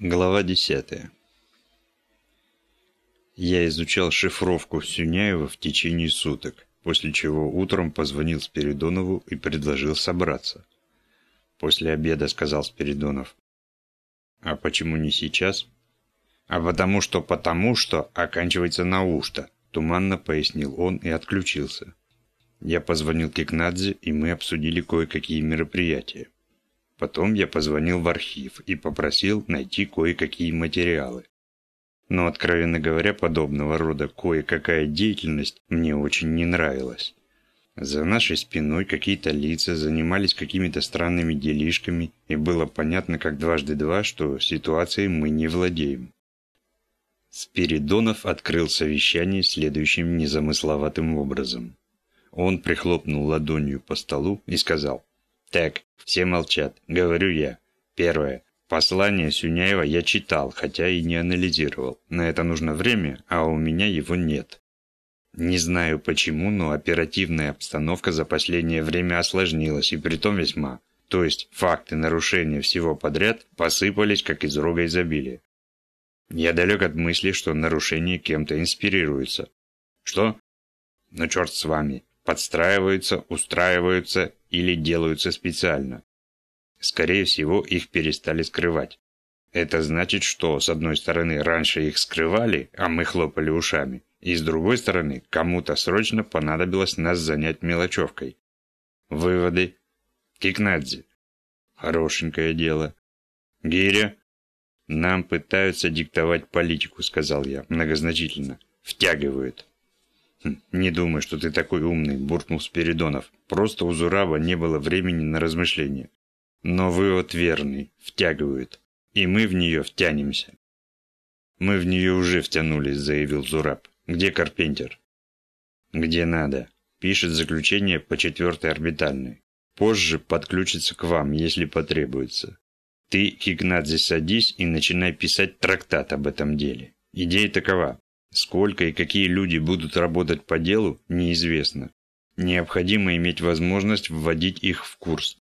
Глава 10. Я изучал шифровку Сюняева в течение суток, после чего утром позвонил Спиридонову и предложил собраться. После обеда сказал Спиридонов. «А почему не сейчас?» «А потому что потому что оканчивается на ушто», туманно пояснил он и отключился. Я позвонил Кикнадзе, и мы обсудили кое-какие мероприятия. Потом я позвонил в архив и попросил найти кое-какие материалы. Но, откровенно говоря, подобного рода кое-какая деятельность мне очень не нравилась. За нашей спиной какие-то лица занимались какими-то странными делишками, и было понятно как дважды два, что ситуацией мы не владеем. Спиридонов открыл совещание следующим незамысловатым образом. Он прихлопнул ладонью по столу и сказал так, все молчат. Говорю я. Первое. Послание Сюняева я читал, хотя и не анализировал. На это нужно время, а у меня его нет. Не знаю почему, но оперативная обстановка за последнее время осложнилась, и притом весьма. То есть факты нарушения всего подряд посыпались, как из рога изобилия. Я далек от мысли, что нарушение кем-то инспирируется. Что? Ну черт с вами подстраиваются, устраиваются или делаются специально. Скорее всего, их перестали скрывать. Это значит, что, с одной стороны, раньше их скрывали, а мы хлопали ушами, и с другой стороны, кому-то срочно понадобилось нас занять мелочевкой. Выводы. Кикнадзе. Хорошенькое дело. Гиря. Нам пытаются диктовать политику, сказал я, многозначительно. Втягивают. Хм, «Не думай, что ты такой умный», – буркнул Спиридонов. «Просто у Зураба не было времени на размышления». «Но вывод верный. Втягивают. И мы в нее втянемся». «Мы в нее уже втянулись», – заявил Зураб. «Где Карпентер?» «Где надо. Пишет заключение по четвертой орбитальной. Позже подключится к вам, если потребуется. Ты, Кигнадзе, садись и начинай писать трактат об этом деле. Идея такова. Сколько и какие люди будут работать по делу, неизвестно. Необходимо иметь возможность вводить их в курс.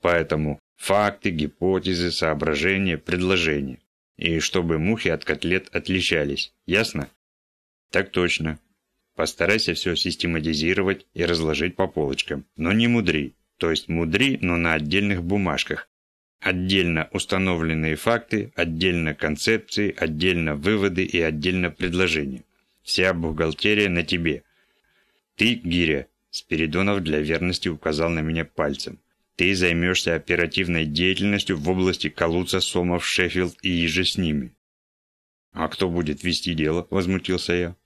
Поэтому факты, гипотезы, соображения, предложения. И чтобы мухи от котлет отличались. Ясно? Так точно. Постарайся все систематизировать и разложить по полочкам. Но не мудри. То есть мудри, но на отдельных бумажках. Отдельно установленные факты, отдельно концепции, отдельно выводы и отдельно предложения. Вся бухгалтерия на тебе. Ты, Гиря, Спиридонов для верности указал на меня пальцем. Ты займешься оперативной деятельностью в области Калуца, Сомов, Шеффилд и еже с ними. А кто будет вести дело? Возмутился я.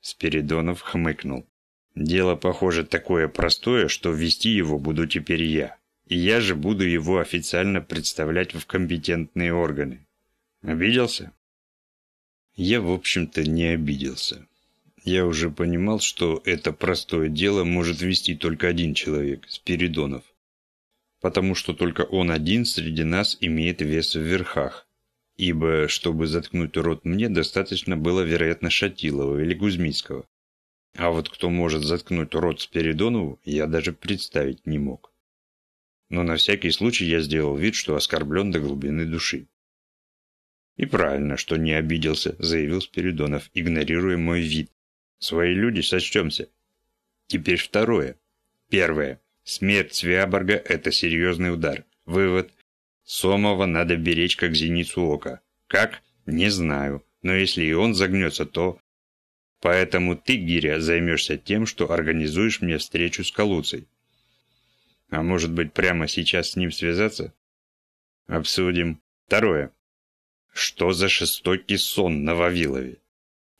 Спиридонов хмыкнул. Дело, похоже, такое простое, что вести его буду теперь я и я же буду его официально представлять в компетентные органы. Обиделся? Я, в общем-то, не обиделся. Я уже понимал, что это простое дело может вести только один человек – Спиридонов. Потому что только он один среди нас имеет вес в верхах. Ибо, чтобы заткнуть рот мне, достаточно было, вероятно, Шатилова или Гузмийского. А вот кто может заткнуть рот Спиридонову, я даже представить не мог но на всякий случай я сделал вид, что оскорблен до глубины души. «И правильно, что не обиделся», – заявил Спиридонов, игнорируя мой вид. «Свои люди сочтемся». Теперь второе. Первое. Смерть Свяборга – это серьезный удар. Вывод. Сомова надо беречь как зеницу ока. Как? Не знаю. Но если и он загнется, то... Поэтому ты, Гиря, займешься тем, что организуешь мне встречу с Калуцей. А может быть, прямо сейчас с ним связаться? Обсудим. Второе. Что за жестокий сон на Вавилове?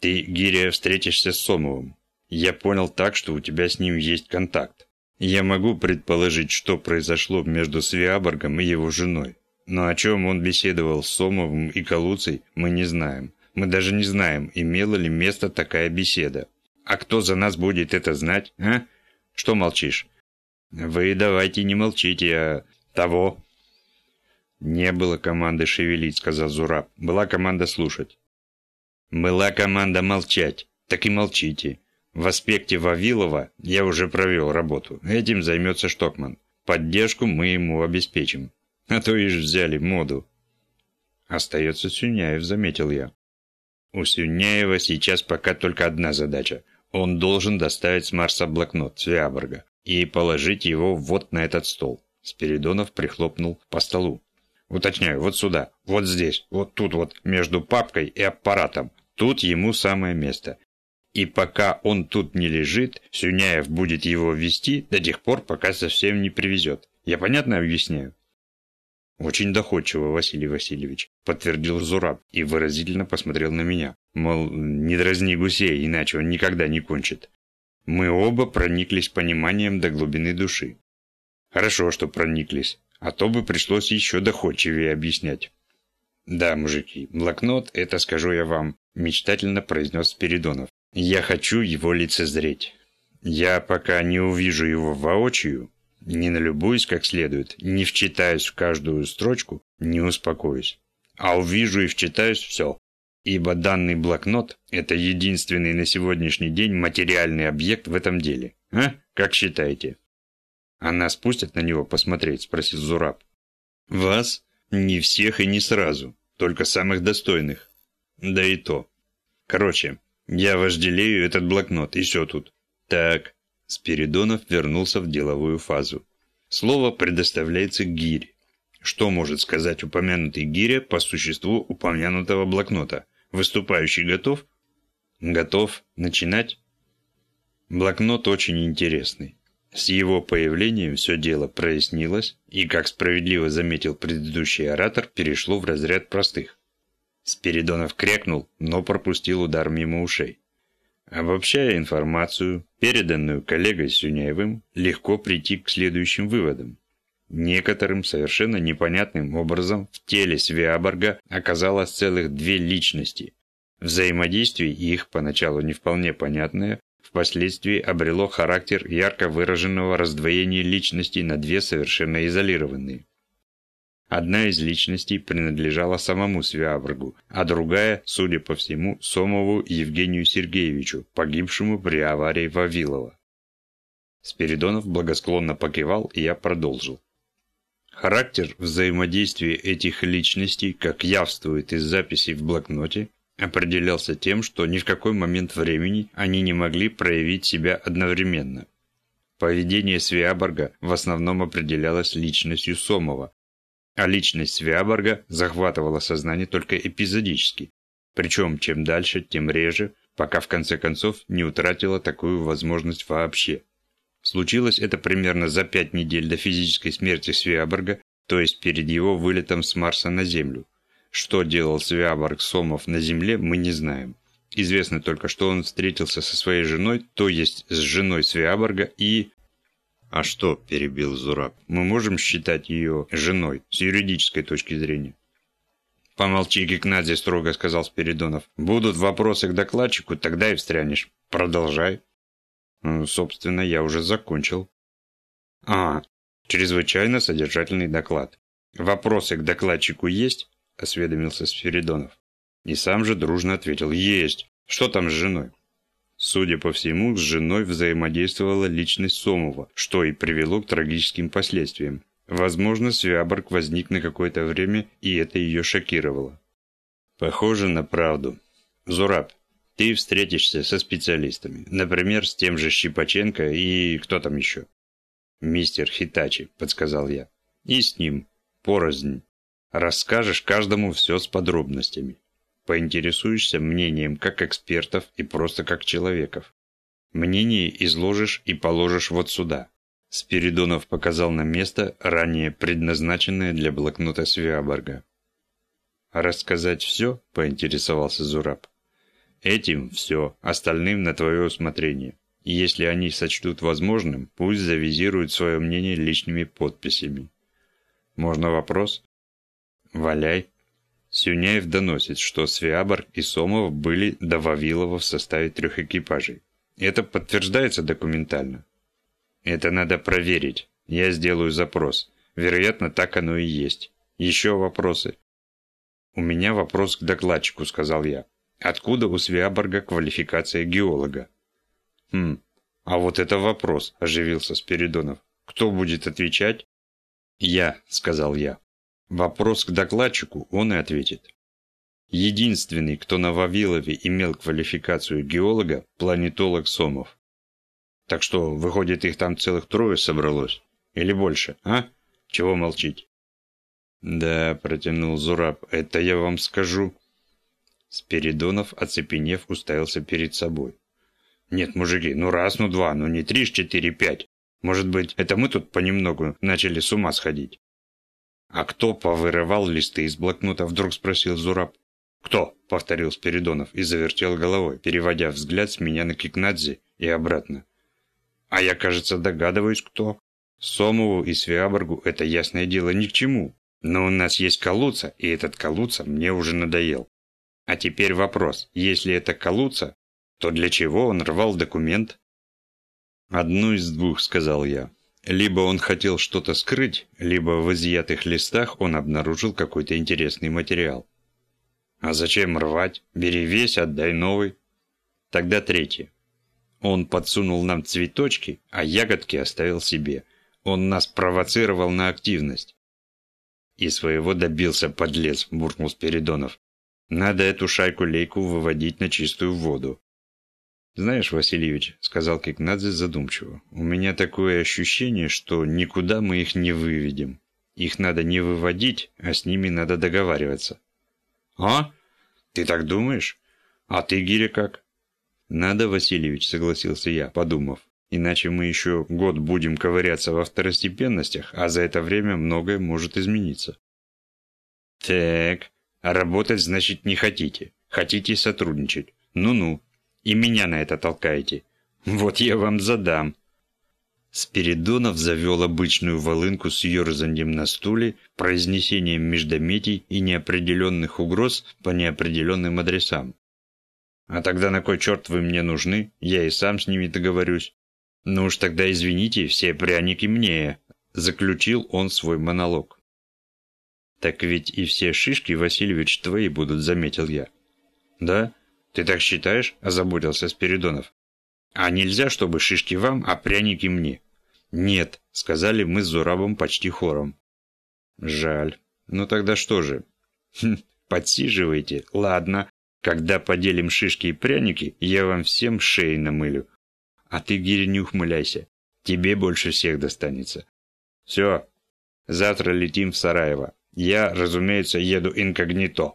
Ты, Гирия, встретишься с Сомовым. Я понял так, что у тебя с ним есть контакт. Я могу предположить, что произошло между Свиаборгом и его женой. Но о чем он беседовал с Сомовым и Калуцей, мы не знаем. Мы даже не знаем, имела ли место такая беседа. А кто за нас будет это знать, а? Что молчишь? «Вы давайте не молчите, а того». «Не было команды шевелить», — сказал Зураб. «Была команда слушать». «Была команда молчать. Так и молчите. В аспекте Вавилова я уже провел работу. Этим займется Штокман. Поддержку мы ему обеспечим. А то и ж взяли моду». Остается Сюняев, заметил я. У Сюняева сейчас пока только одна задача. Он должен доставить с Марса блокнот Свяборга и положить его вот на этот стол. Спиридонов прихлопнул по столу. Уточняю, вот сюда, вот здесь, вот тут вот, между папкой и аппаратом. Тут ему самое место. И пока он тут не лежит, Сюняев будет его вести до тех пор, пока совсем не привезет. Я понятно объясняю? Очень доходчиво, Василий Васильевич, подтвердил Зураб и выразительно посмотрел на меня. Мол, не дразни гусей, иначе он никогда не кончит. Мы оба прониклись пониманием до глубины души. Хорошо, что прониклись, а то бы пришлось еще доходчивее объяснять. «Да, мужики, блокнот, это скажу я вам», – мечтательно произнес Спиридонов. «Я хочу его лицезреть. Я пока не увижу его воочию, не налюбуюсь как следует, не вчитаюсь в каждую строчку, не успокоюсь. А увижу и вчитаюсь – все. Ибо данный блокнот – это единственный на сегодняшний день материальный объект в этом деле. А? Как считаете? «А нас пустят на него посмотреть?» – спросил Зураб. «Вас? Не всех и не сразу. Только самых достойных. Да и то. Короче, я вожделею этот блокнот, и все тут. Так, Спиридонов вернулся в деловую фазу. Слово предоставляется гире. Что может сказать упомянутый гиря по существу упомянутого блокнота? Выступающий готов? Готов. Начинать? Блокнот очень интересный. С его появлением все дело прояснилось, и, как справедливо заметил предыдущий оратор, перешло в разряд простых. Спиридонов крякнул, но пропустил удар мимо ушей. Обобщая информацию, переданную коллегой Сюняевым, легко прийти к следующим выводам. Некоторым совершенно непонятным образом в теле Свиаборга оказалось целых две личности. Взаимодействие их, поначалу не вполне понятное, впоследствии обрело характер ярко выраженного раздвоения личностей на две совершенно изолированные. Одна из личностей принадлежала самому Свиабргу, а другая, судя по всему, Сомову Евгению Сергеевичу, погибшему при аварии Вавилова. Спиридонов благосклонно покивал, и я продолжил. Характер взаимодействия этих личностей, как явствует из записей в блокноте, определялся тем, что ни в какой момент времени они не могли проявить себя одновременно. Поведение Свиаборга в основном определялось личностью Сомова, а личность Свиаборга захватывала сознание только эпизодически, причем чем дальше, тем реже, пока в конце концов не утратила такую возможность вообще. Случилось это примерно за пять недель до физической смерти Свиаборга, то есть перед его вылетом с Марса на Землю. Что делал Свиаборг Сомов на Земле, мы не знаем. Известно только, что он встретился со своей женой, то есть с женой Свиаборга и «А что?» – перебил Зураб. «Мы можем считать ее женой с юридической точки зрения?» «Помолчи, Гекнадзе», – строго сказал Спиридонов. «Будут вопросы к докладчику, тогда и встрянешь. Продолжай». Собственно, я уже закончил. «А, чрезвычайно содержательный доклад. Вопросы к докладчику есть?» – осведомился Спиридонов. И сам же дружно ответил «Есть. Что там с женой?» Судя по всему, с женой взаимодействовала личность Сомова, что и привело к трагическим последствиям. Возможно, Свяборг возник на какое-то время, и это ее шокировало. Похоже на правду. Зураб, ты встретишься со специалистами, например, с тем же Щипаченко и кто там еще? Мистер Хитачи, подсказал я. И с ним. Порознь. Расскажешь каждому все с подробностями. Поинтересуешься мнением как экспертов и просто как человеков. Мнение изложишь и положишь вот сюда. Спиридонов показал на место, ранее предназначенное для блокнота Свиаборга. «Рассказать все?» – поинтересовался Зураб. «Этим все, остальным на твое усмотрение. И если они сочтут возможным, пусть завизируют свое мнение личными подписями. Можно вопрос?» «Валяй», Сюняев доносит, что Свиабор и Сомов были до Вавилова в составе трех экипажей. Это подтверждается документально? Это надо проверить. Я сделаю запрос. Вероятно, так оно и есть. Еще вопросы? У меня вопрос к докладчику, сказал я. Откуда у Свиаборга квалификация геолога? Хм, а вот это вопрос, оживился Спиридонов. Кто будет отвечать? Я, сказал я. Вопрос к докладчику он и ответит. Единственный, кто на Вавилове имел квалификацию геолога, планетолог Сомов. Так что, выходит, их там целых трое собралось? Или больше, а? Чего молчить? Да, протянул Зураб, это я вам скажу. Спиридонов, оцепенев, уставился перед собой. Нет, мужики, ну раз, ну два, ну не три, четыре, пять. Может быть, это мы тут понемногу начали с ума сходить. А кто повырывал листы из блокнота, вдруг спросил Зураб. «Кто?» – повторил Спиридонов и завертел головой, переводя взгляд с меня на Кикнадзе и обратно. «А я, кажется, догадываюсь, кто. Сомову и Свиаборгу это ясное дело ни к чему. Но у нас есть Калуца, и этот Калуца мне уже надоел. А теперь вопрос, если это Калуца, то для чего он рвал документ?» «Одну из двух», – сказал я. Либо он хотел что-то скрыть, либо в изъятых листах он обнаружил какой-то интересный материал. А зачем рвать? Бери весь, отдай новый. Тогда третье. Он подсунул нам цветочки, а ягодки оставил себе. Он нас провоцировал на активность. И своего добился, подлец, буркнул Спиридонов. Надо эту шайку-лейку выводить на чистую воду. «Знаешь, Васильевич», — сказал Кикнадзе задумчиво, — «у меня такое ощущение, что никуда мы их не выведем. Их надо не выводить, а с ними надо договариваться». «А? Ты так думаешь? А ты, Гиря, как?» «Надо, Васильевич», — согласился я, подумав. «Иначе мы еще год будем ковыряться во второстепенностях, а за это время многое может измениться». «Так, а работать, значит, не хотите. Хотите сотрудничать. Ну-ну. И меня на это толкаете. Вот я вам задам». Спиридонов завел обычную волынку с ерзанием на стуле, произнесением междометий и неопределенных угроз по неопределенным адресам. «А тогда на кой черт вы мне нужны? Я и сам с ними договорюсь». «Ну уж тогда извините, все пряники мне», – заключил он свой монолог. «Так ведь и все шишки, Васильевич, твои будут», – заметил я. «Да? Ты так считаешь?» – озаботился Спиридонов. «А нельзя, чтобы шишки вам, а пряники мне?» «Нет», — сказали мы с Зурабом почти хором. «Жаль. Ну тогда что же?» хм, «Подсиживайте. Ладно. Когда поделим шишки и пряники, я вам всем шеи намылю. А ты, Гири, не ухмыляйся. Тебе больше всех достанется. Все. Завтра летим в Сараево. Я, разумеется, еду инкогнито».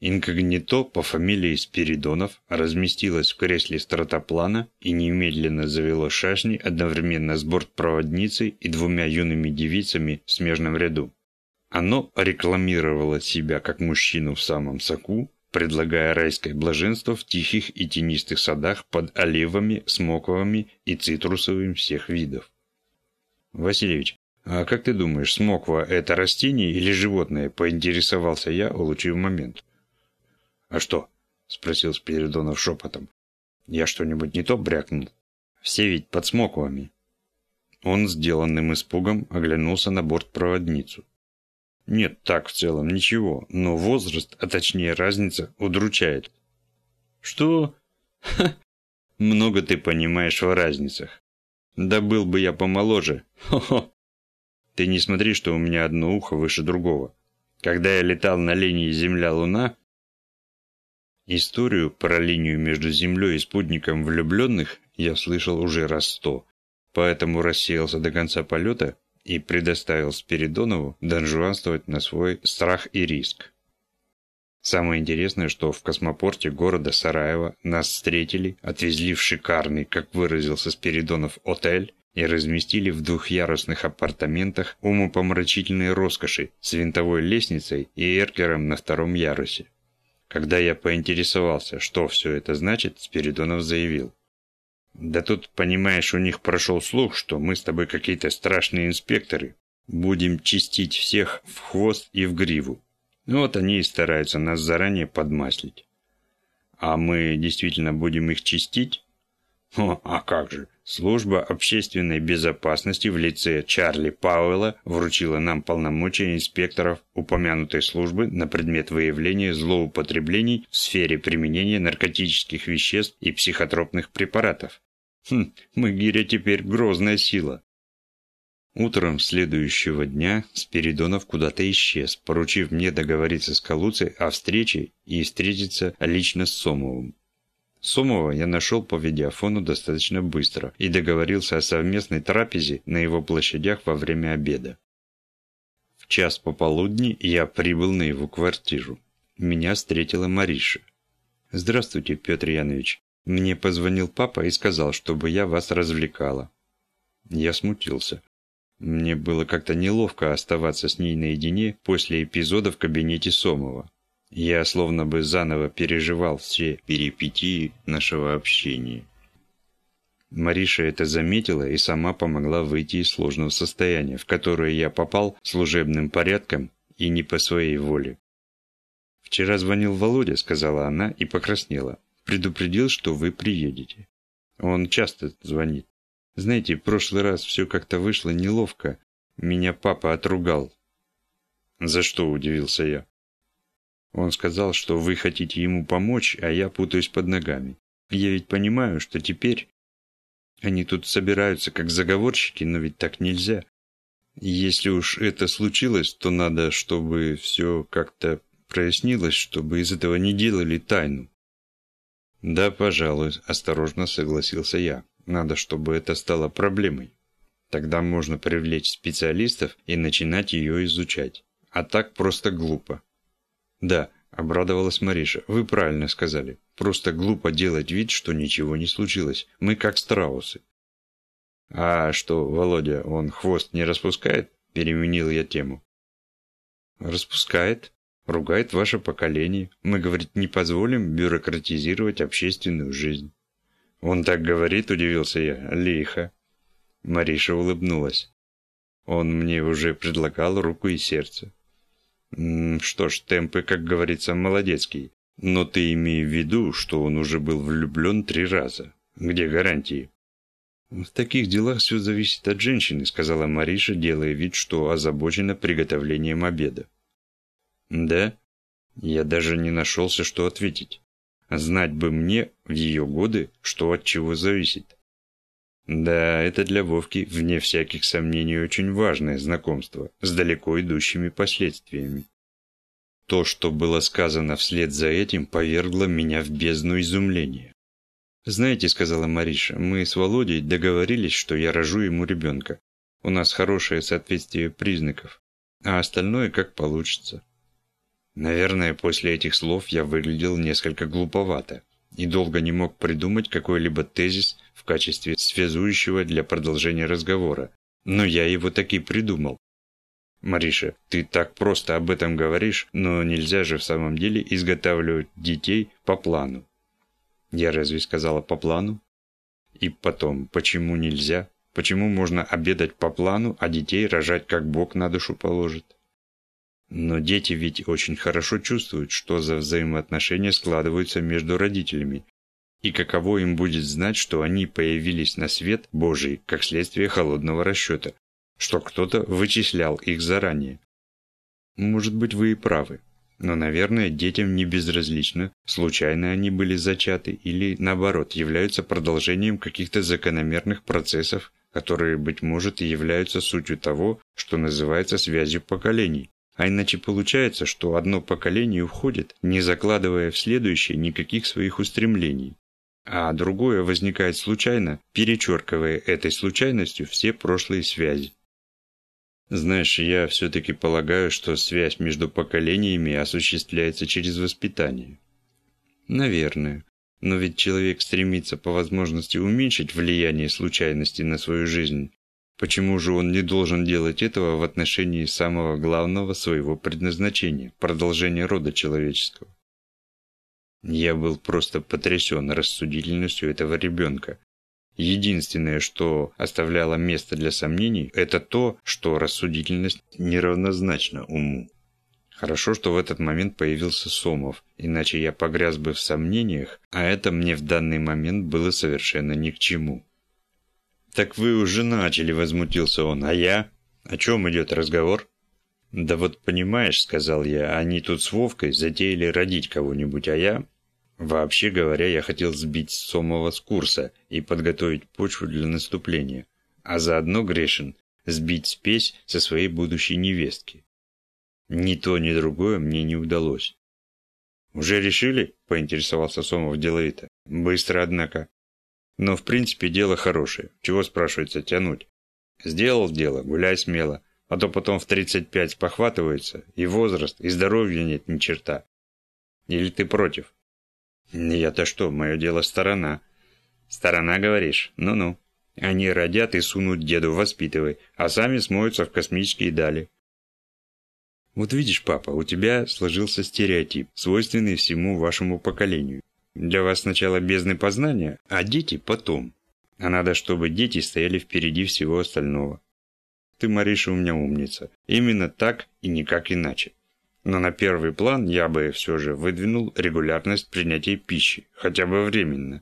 Инкогнито по фамилии Спиридонов разместилась в кресле стратоплана и немедленно завело шашни одновременно с бортпроводницей и двумя юными девицами в смежном ряду. Оно рекламировало себя как мужчину в самом соку, предлагая райское блаженство в тихих и тенистых садах под оливами, смоковыми и цитрусовыми всех видов. Васильевич, а как ты думаешь, смоква – это растение или животное? Поинтересовался я, улучив момент. «А что?» – спросил Спиридонов шепотом. «Я что-нибудь не то брякнул? Все ведь под смоквами». Он сделанным испугом оглянулся на бортпроводницу. «Нет, так в целом ничего, но возраст, а точнее разница, удручает». «Что?» Ха, «Много ты понимаешь в разницах. Да был бы я помоложе. Хо-хо!» «Ты не смотри, что у меня одно ухо выше другого. Когда я летал на линии Земля-Луна, Историю про линию между Землей и спутником влюбленных я слышал уже раз сто, поэтому рассеялся до конца полета и предоставил Спиридонову донжуанствовать на свой страх и риск. Самое интересное, что в космопорте города Сараева нас встретили, отвезли в шикарный, как выразился Спиридонов, отель и разместили в двухъярусных апартаментах умопомрачительной роскоши с винтовой лестницей и эркером на втором ярусе. Когда я поинтересовался, что все это значит, Спиридонов заявил. «Да тут, понимаешь, у них прошел слух, что мы с тобой какие-то страшные инспекторы. Будем чистить всех в хвост и в гриву. Ну вот они и стараются нас заранее подмаслить. А мы действительно будем их чистить? О, а как же. Служба общественной безопасности в лице Чарли Пауэлла вручила нам полномочия инспекторов упомянутой службы на предмет выявления злоупотреблений в сфере применения наркотических веществ и психотропных препаратов. Хм, мы, Гиря, теперь грозная сила. Утром следующего дня Спиридонов куда-то исчез, поручив мне договориться с Калуцей о встрече и встретиться лично с Сомовым. Сомова я нашел по видеофону достаточно быстро и договорился о совместной трапезе на его площадях во время обеда. В час пополудни я прибыл на его квартиру. Меня встретила Мариша. «Здравствуйте, Петр Янович. Мне позвонил папа и сказал, чтобы я вас развлекала». Я смутился. Мне было как-то неловко оставаться с ней наедине после эпизода в кабинете Сомова. Я словно бы заново переживал все перипетии нашего общения. Мариша это заметила и сама помогла выйти из сложного состояния, в которое я попал служебным порядком и не по своей воле. «Вчера звонил Володя», — сказала она и покраснела. «Предупредил, что вы приедете. Он часто звонит. Знаете, в прошлый раз все как-то вышло неловко. Меня папа отругал. За что, удивился я. Он сказал, что вы хотите ему помочь, а я путаюсь под ногами. Я ведь понимаю, что теперь... Они тут собираются как заговорщики, но ведь так нельзя. Если уж это случилось, то надо, чтобы все как-то прояснилось, чтобы из этого не делали тайну. Да, пожалуй, осторожно согласился я. Надо, чтобы это стало проблемой. Тогда можно привлечь специалистов и начинать ее изучать. А так просто глупо. Да, обрадовалась Мариша. Вы правильно сказали. Просто глупо делать вид, что ничего не случилось. Мы как страусы. А что, Володя, он хвост не распускает? Переменил я тему. Распускает. Ругает ваше поколение. Мы, говорит, не позволим бюрократизировать общественную жизнь. «Он так говорит?» – удивился я. «Лихо». Мариша улыбнулась. Он мне уже предлагал руку и сердце. Что ж, темпы, как говорится, молодецкий. Но ты имей в виду, что он уже был влюблен три раза. Где гарантии? В таких делах все зависит от женщины, сказала Мариша, делая вид, что озабочена приготовлением обеда. Да? Я даже не нашелся, что ответить. Знать бы мне в ее годы, что от чего зависит. Да, это для Вовки, вне всяких сомнений, очень важное знакомство с далеко идущими последствиями. То, что было сказано вслед за этим, повергло меня в бездну изумления. «Знаете, — сказала Мариша, — мы с Володей договорились, что я рожу ему ребенка. У нас хорошее соответствие признаков, а остальное как получится. Наверное, после этих слов я выглядел несколько глуповато и долго не мог придумать какой-либо тезис в качестве связующего для продолжения разговора. Но я его таки придумал. «Мариша, ты так просто об этом говоришь, но нельзя же в самом деле изготавливать детей по плану». Я разве сказала по плану? И потом, почему нельзя? Почему можно обедать по плану, а детей рожать как Бог на душу положит? Но дети ведь очень хорошо чувствуют, что за взаимоотношения складываются между родителями, и каково им будет знать, что они появились на свет Божий как следствие холодного расчета, что кто-то вычислял их заранее. Может быть, вы и правы, но, наверное, детям не безразлично, случайно они были зачаты или, наоборот, являются продолжением каких-то закономерных процессов, которые, быть может, и являются сутью того, что называется связью поколений. А иначе получается, что одно поколение уходит, не закладывая в следующее никаких своих устремлений, а другое возникает случайно, перечеркивая этой случайностью все прошлые связи. Знаешь, я все-таки полагаю, что связь между поколениями осуществляется через воспитание. Наверное. Но ведь человек стремится по возможности уменьшить влияние случайности на свою жизнь, Почему же он не должен делать этого в отношении самого главного своего предназначения – продолжения рода человеческого? Я был просто потрясен рассудительностью этого ребенка. Единственное, что оставляло место для сомнений, это то, что рассудительность неравнозначна уму. Хорошо, что в этот момент появился Сомов, иначе я погряз бы в сомнениях, а это мне в данный момент было совершенно ни к чему. «Так вы уже начали», — возмутился он. «А я? О чем идет разговор?» «Да вот понимаешь», — сказал я, — «они тут с Вовкой затеяли родить кого-нибудь, а я...» Вообще говоря, я хотел сбить Сомова с курса и подготовить почву для наступления. А заодно, Грешин, сбить спесь со своей будущей невестки. Ни то, ни другое мне не удалось. «Уже решили?» – поинтересовался Сомов деловито. «Быстро, однако. Но в принципе дело хорошее. Чего, спрашивается, тянуть? Сделал дело, гуляй смело. А то потом в 35 похватывается, и возраст, и здоровья нет ни черта. Или ты против? Я-то что, мое дело сторона. Сторона, говоришь? Ну-ну. Они родят и сунут деду, воспитывай, а сами смоются в космические дали. Вот видишь, папа, у тебя сложился стереотип, свойственный всему вашему поколению. Для вас сначала бездны познания, а дети потом. А надо, чтобы дети стояли впереди всего остального. Ты, Мариша, у меня умница. Именно так и никак иначе. Но на первый план я бы все же выдвинул регулярность принятия пищи, хотя бы временно.